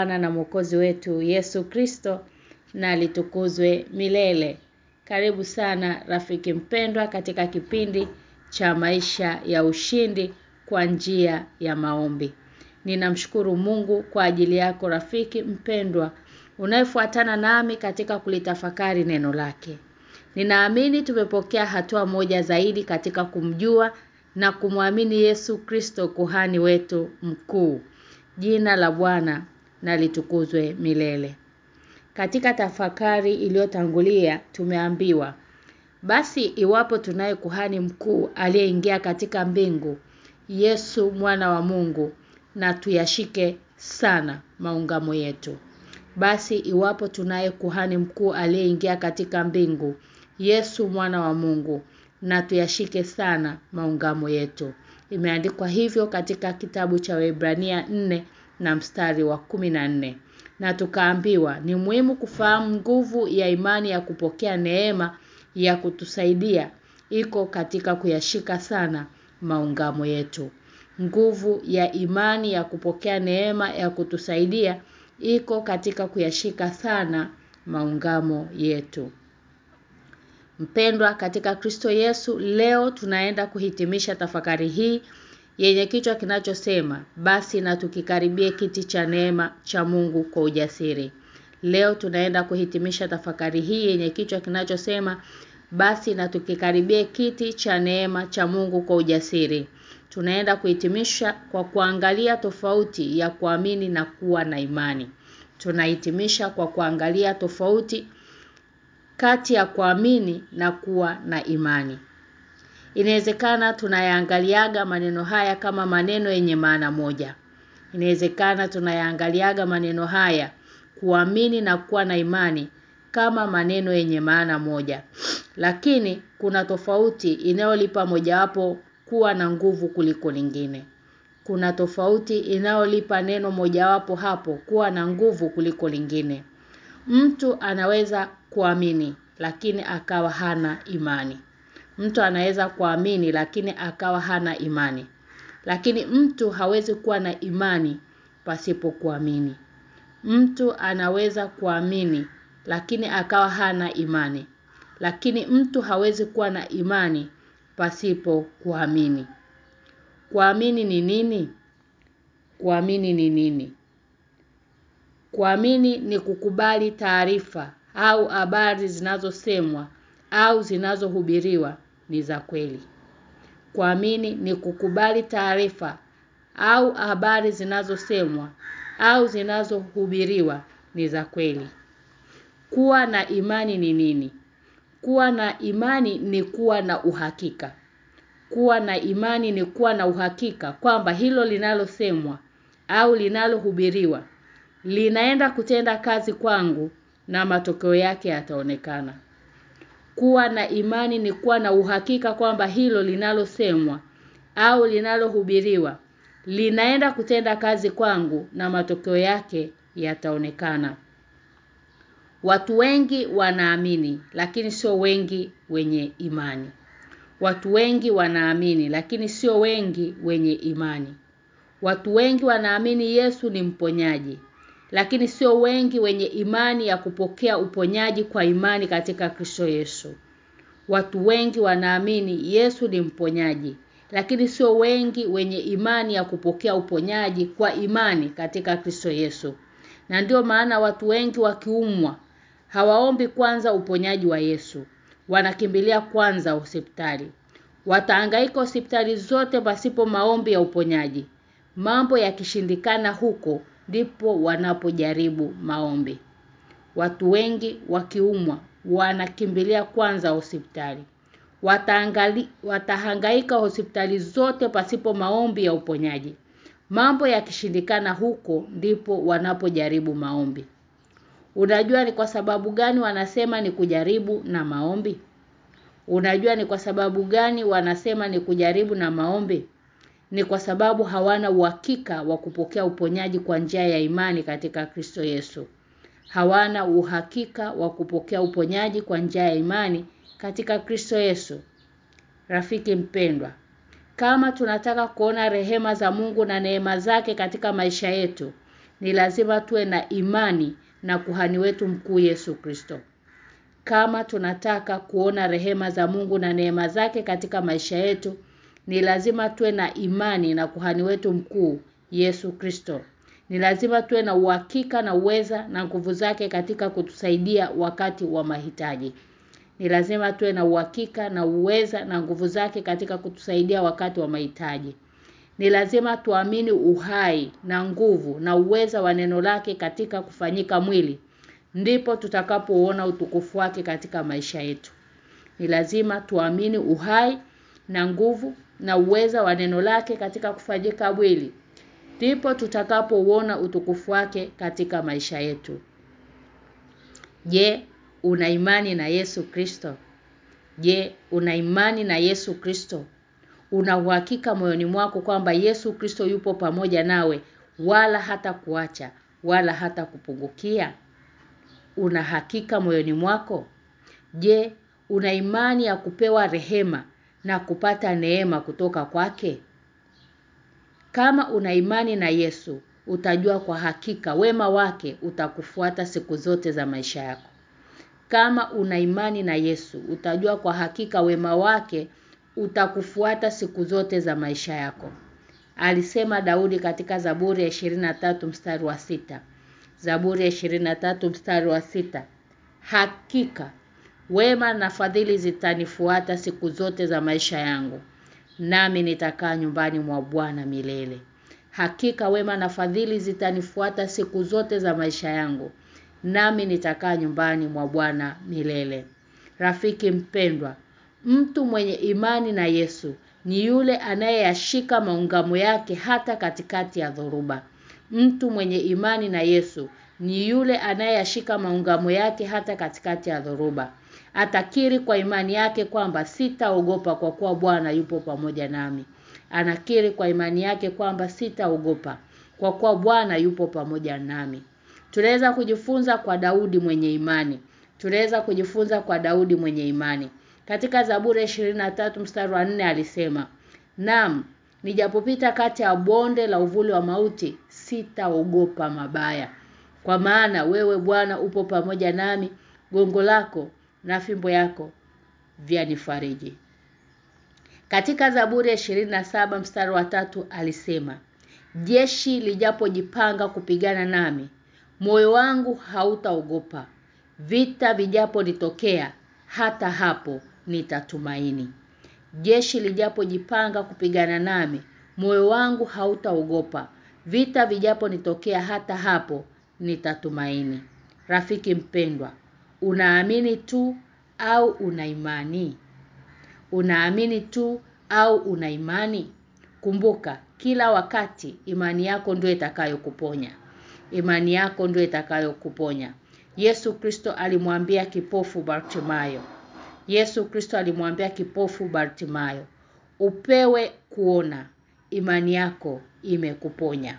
Bwana na Mwokozi wetu Yesu Kristo na litukuzwe milele. Karibu sana rafiki mpendwa katika kipindi cha maisha ya ushindi kwa njia ya maombi. Ninamshukuru Mungu kwa ajili yako rafiki mpendwa unayefuatana nami katika kulitafakari neno lake. Ninaamini tumepokea hatua moja zaidi katika kumjua na kumwamini Yesu Kristo kuhani wetu mkuu. Jina la Bwana na litukuzwe milele. Katika tafakari iliyotangulia tumeambiwa basi iwapo tunaye kuhani mkuu aliyeingia katika mbingu Yesu mwana wa Mungu na tuyashike sana maungamo yetu. Basi iwapo tunaye kuhani mkuu aliyeingia katika mbingu Yesu mwana wa Mungu na tuyashike sana maungamo yetu. Imeandikwa hivyo katika kitabu cha Waebrania 4 na mstari wa 14. Na tukaambiwa ni muhimu kufahamu nguvu ya imani ya kupokea neema ya kutusaidia iko katika kuyashika sana maungamo yetu. Nguvu ya imani ya kupokea neema ya kutusaidia iko katika kuyashika sana maungamo yetu. Mpendwa katika Kristo Yesu, leo tunaenda kuhitimisha tafakari hii yenye kichwa kinachosema basi na tukikaribie kiti cha neema cha Mungu kwa ujasiri. Leo tunaenda kuhitimisha tafakari hii yenye kichwa kinachosema basi na tukikaribie kiti cha neema cha Mungu kwa ujasiri. Tunaenda kuhitimisha kwa kuangalia tofauti ya kuamini na kuwa na imani. Tunahitimisha kwa kuangalia tofauti kati ya kuamini na kuwa na imani. Inawezekana tunayaangaliaga maneno haya kama maneno yenye maana moja. Inawezekana tunayaangaliaga maneno haya kuamini na kuwa na imani kama maneno yenye maana moja. Lakini kuna tofauti inayolipa mojawapo kuwa na nguvu kuliko lingine. Kuna tofauti inayolipa neno mojawapo hapo kuwa na nguvu kuliko lingine. Mtu anaweza kuamini lakini akawa hana imani. Mtu anaweza kuamini lakini akawa hana imani. Lakini mtu hawezi kuwa na imani pasipo kuamini. Mtu anaweza kuamini lakini akawa hana imani. Lakini mtu hawezi kuwa na imani pasipo kuamini. Kuamini ni nini? Kuamini ni nini? Kuamini ni kukubali taarifa au habari zinazosemwa au zinazohubiriwa ni za kweli. Kuamini ni kukubali taarifa au habari zinazosemwa au zinazohubiriwa ni za kweli. Kuwa na imani ni nini? Kuwa na imani ni kuwa na uhakika. Kuwa na imani ni kuwa na uhakika kwamba hilo linalosemwa au linalohubiriwa linaenda kutenda kazi kwangu na matokeo yake yataonekana. Kuwa na imani ni kuwa na uhakika kwamba hilo linalosemwa au linalohubiriwa linaenda kutenda kazi kwangu na matokeo yake yataonekana. Watu wengi wanaamini lakini sio wengi wenye imani. Watu wengi wanaamini lakini sio wengi wenye imani. Watu wengi wanaamini Yesu ni mponyaji lakini sio wengi wenye imani ya kupokea uponyaji kwa imani katika Kristo Yesu. Watu wengi wanaamini Yesu ni mponyaji lakini sio wengi wenye imani ya kupokea uponyaji kwa imani katika Kristo Yesu. Na ndio maana watu wengi wakiumwa hawaombi kwanza uponyaji wa Yesu. Wanakimbilia kwanza hospitali. Watahangaika hospitali zote pasipo maombi ya uponyaji. Mambo yakishindikana huko ndipo wanapojaribu maombi. Watu wengi wakiumwa wanakimbilia kwanza hospitali. Watahangaika hospitali zote pasipo maombi ya uponyaji. Mambo yakishindikana huko ndipo wanapojaribu maombi. Unajua ni kwa sababu gani wanasema ni kujaribu na maombi? Unajua ni kwa sababu gani wanasema ni kujaribu na maombi? Ni kwa sababu hawana uhakika wa kupokea uponyaji kwa njia ya imani katika Kristo Yesu. Hawana uhakika wa kupokea uponyaji kwa njia ya imani katika Kristo Yesu. Rafiki mpendwa, kama tunataka kuona rehema za Mungu na neema zake katika maisha yetu, ni lazima tuwe na imani na kuhani wetu mkuu Yesu Kristo. Kama tunataka kuona rehema za Mungu na neema zake katika maisha yetu, ni lazima tuwe na imani na kuhani wetu mkuu Yesu Kristo. Ni lazima tuwe na uhakika na uweza na nguvu zake katika kutusaidia wakati wa mahitaji. Ni lazima tuwe na uhakika na uweza na nguvu zake katika kutusaidia wakati wa mahitaji. Ni lazima tuamini uhai na nguvu na uweza wa neno lake katika kufanyika mwili. Ndipo tutakapoona utukufu wake katika maisha yetu. Ni lazima tuamini uhai na nguvu na uweza wa neno lake katika kufanyika mwili. Ndipo tutakapouona utukufu wake katika maisha yetu. Je, una imani na Yesu Kristo? Je, una imani na Yesu Kristo? Una uhakika moyoni mwako kwamba Yesu Kristo yupo pamoja nawe wala hata kuacha wala hata kupungukia? Una hakika moyoni mwako? Je, una imani ya kupewa rehema na kupata neema kutoka kwake? Kama una imani na Yesu, utajua kwa hakika wema wake utakufuata siku zote za maisha yako. Kama una imani na Yesu, utajua kwa hakika wema wake utakufuata siku zote za maisha yako. Alisema Daudi katika Zaburi ya 23 mstari wa sita Zaburi ya 23 mstari wa sita Hakika wema na fadhili zitanifuata siku zote za maisha yangu nami nitakaa nyumbani mwa Bwana milele. Hakika wema na fadhili zitanifuata siku zote za maisha yangu nami nitakaa nyumbani mwa Bwana milele. Rafiki mpendwa, mtu mwenye imani na Yesu ni yule anayeyashika maungamo yake hata katikati ya dhoruba. Mtu mwenye imani na Yesu ni yule anayeyashika maungamo yake hata katikati ya dhoruba. Atakiri kwa imani yake kwamba sitaogopa kwa kuwa Bwana yupo pamoja nami. Anakiri kwa imani yake kwamba sitaogopa kwa kuwa Bwana yupo pamoja nami. Tunaweza kujifunza kwa Daudi mwenye imani. Tunaweza kujifunza kwa Daudi mwenye imani. Katika Zaburi 23 mstari wa 4 alisema, "Naam, nijapopita kati ya bonde la uvuli wa mauti, sitaogopa mabaya. Kwa maana wewe Bwana upo pamoja nami, gongo lako na fimbo yako vyanifariji." Katika Zaburi ya 27 mstari wa tatu alisema, "Jeshi lijapojipanga kupigana nami, moyo wangu hautaogopa. Vita vijapo litokea, hata hapo nitatumaini." Jeshi lijapojipanga kupigana nami, moyo wangu hautaogopa. Vita vijapo nitokea hata hapo nitatumaini. Rafiki mpendwa, unaamini tu au una imani? Unaamini tu au una imani? Kumbuka, kila wakati imani yako ndio itakayokuponya. Imani yako ndio itakayokuponya. Yesu Kristo alimwambia kipofu Bartimayo. Yesu Kristo alimwambia kipofu Bartimayo, "Upewe kuona, imani yako imekuponya."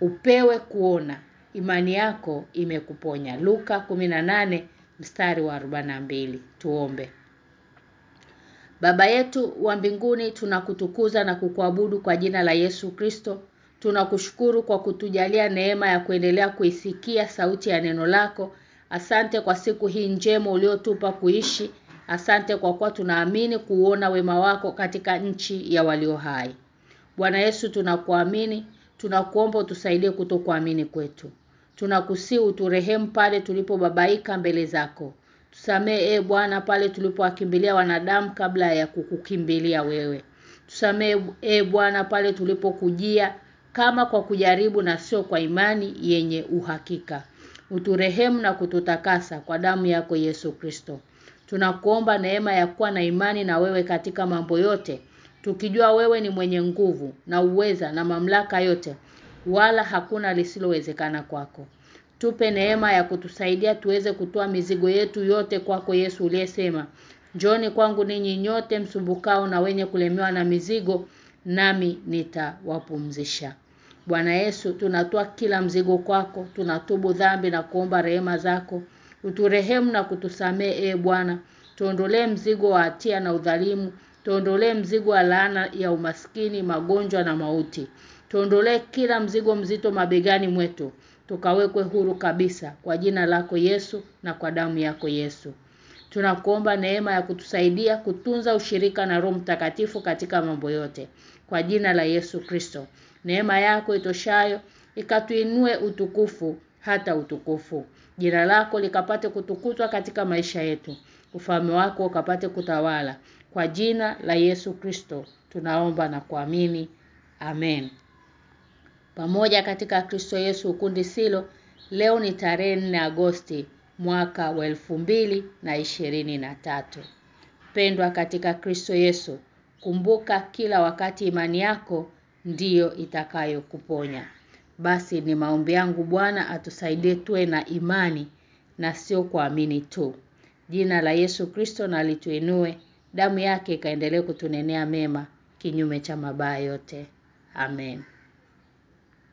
Upewe kuona, imani yako imekuponya. Luka 18 mstari wa 42. Tuombe. Baba yetu wa mbinguni tunakutukuza na kukuabudu kwa jina la Yesu Kristo. Tunakushukuru kwa kutujalia neema ya kuendelea kuisikia sauti ya neno lako. Asante kwa siku hii njema uliotupa kuishi. Asante kwa kuwa tunaamini kuona wema wako katika nchi ya walio hai. Bwana Yesu tunakuamini, tunakuomba utusaidie kutokuamini kwetu. Tunakusii uturehemu pale tulipobabaika mbele zako. Tusamee e Bwana pale tulipowakimbilia wanadamu kabla ya kukukimbilia wewe. Tusamee e Bwana pale tulipokujia kama kwa kujaribu na sio kwa imani yenye uhakika. Uturehemu na kututakasa kwa damu yako Yesu Kristo. Tunakuomba neema ya kuwa na imani na wewe katika mambo yote. Tukijua wewe ni mwenye nguvu na uweza na mamlaka yote wala hakuna lisilowezekana kwako. Tupe neema ya kutusaidia tuweze kutoa mizigo yetu yote kwako Yesu uliyesema. Njoni kwangu ninyi nyote msumbukao na wenye kulemewa na mizigo nami nitawapumzisha. Bwana Yesu tunatoa kila mzigo kwako, tunatubu dhambi na kuomba rehema zako. Uturehemu na kutusamee e Bwana. Tuondolee mzigo wa hatia na udhalimu, tuondolee mzigo wa laana ya umaskini, magonjwa na mauti. Tuondolee kila mzigo mzito mabegani mwetu. tukawekwe huru kabisa kwa jina lako Yesu na kwa damu yako Yesu. Tunakuomba neema ya kutusaidia kutunza ushirika na Roho Mtakatifu katika mambo yote. Kwa jina la Yesu Kristo. Neema yako itoshayo ikatuinue utukufu hata utukufu. Jina lako likapate kutukuzwa katika maisha yetu. Ufalme wako ukapate kutawala. Kwa jina la Yesu Kristo tunaomba na kuamini. Amen. Pamoja katika Kristo Yesu ukundi silo leo ni tarehe 4 Agosti mwaka wa mbili na ishirini na tatu. Pendwa katika Kristo Yesu, kumbuka kila wakati imani yako ndiyo itakayokuponya. Basi ni maombi yangu Bwana atusaidie tuwe na imani na sio kuamini tu. Jina la Yesu Kristo na lituinue, damu yake ikaendelee kutunenea mema kinyume cha mabaya yote. Amen.